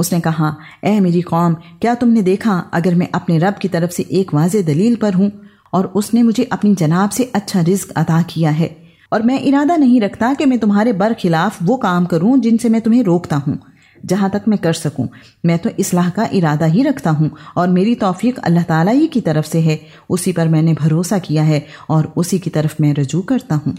उसने कहा ए मेरी कौम, क्या तुमने देखा अगर मैं अपने रब की तरफ़ से एक वाज दलील पर हूँ और उसने मुझे अपनी जनाब से अच्छा रिस्क अदा किया है? और मैं इरादा नहीं रखता कि मैं तुम्हारे बर खिलाफ वो काम करूँ जिनसे मैं तुम्हें रोकता हूँ। जहाँ तक मैं कर सकूँ, मैं तो इसलाह का इरादा ही रखता हूँ और मेरी तौफीक अल्लाह ताला ही की तरफ़ से है। उसी पर मैंने भरोसा किया है और उसी की तरफ़ मैं रजू करता हूँ।